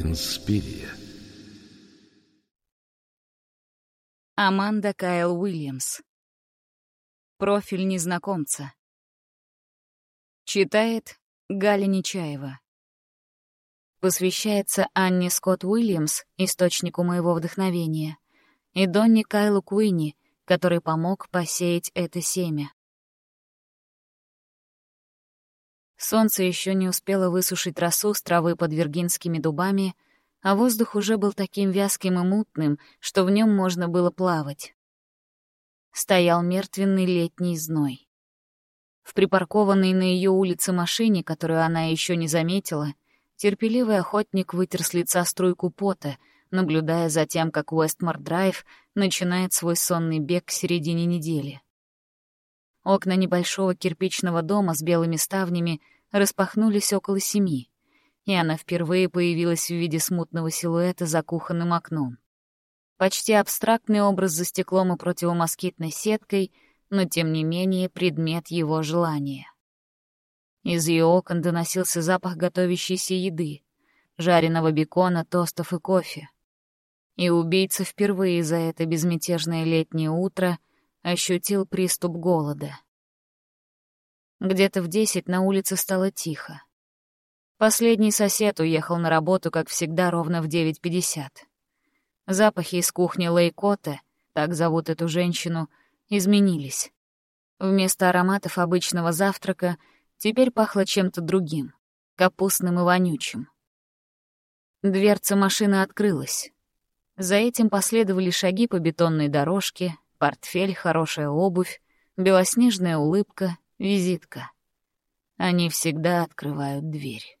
Инспирия. Аманда Кайл Уильямс. Профиль незнакомца. Читает Галя Нечаева. Посвящается Анне Скотт Уильямс, источнику моего вдохновения, и Донни Кайлу Куинни, который помог посеять это семя. Солнце еще не успело высушить росу с травы под виргинскими дубами, а воздух уже был таким вязким и мутным, что в нем можно было плавать. Стоял мертвенный летний зной. В припаркованной на ее улице машине, которую она еще не заметила, терпеливый охотник вытер с лица струйку пота, наблюдая за тем, как Уэстмар-драйв начинает свой сонный бег к середине недели. Окна небольшого кирпичного дома с белыми ставнями распахнулись около семи, и она впервые появилась в виде смутного силуэта за кухонным окном. Почти абстрактный образ за стеклом и противомоскитной сеткой, но тем не менее предмет его желания. Из ее окон доносился запах готовящейся еды, жареного бекона, тостов и кофе. И убийца впервые за это безмятежное летнее утро ощутил приступ голода. Где-то в десять на улице стало тихо. Последний сосед уехал на работу, как всегда, ровно в 9.50. Запахи из кухни Лейкота, так зовут эту женщину, изменились. Вместо ароматов обычного завтрака теперь пахло чем-то другим, капустным и вонючим. Дверца машины открылась. За этим последовали шаги по бетонной дорожке, Портфель, хорошая обувь, белоснежная улыбка, визитка. Они всегда открывают дверь.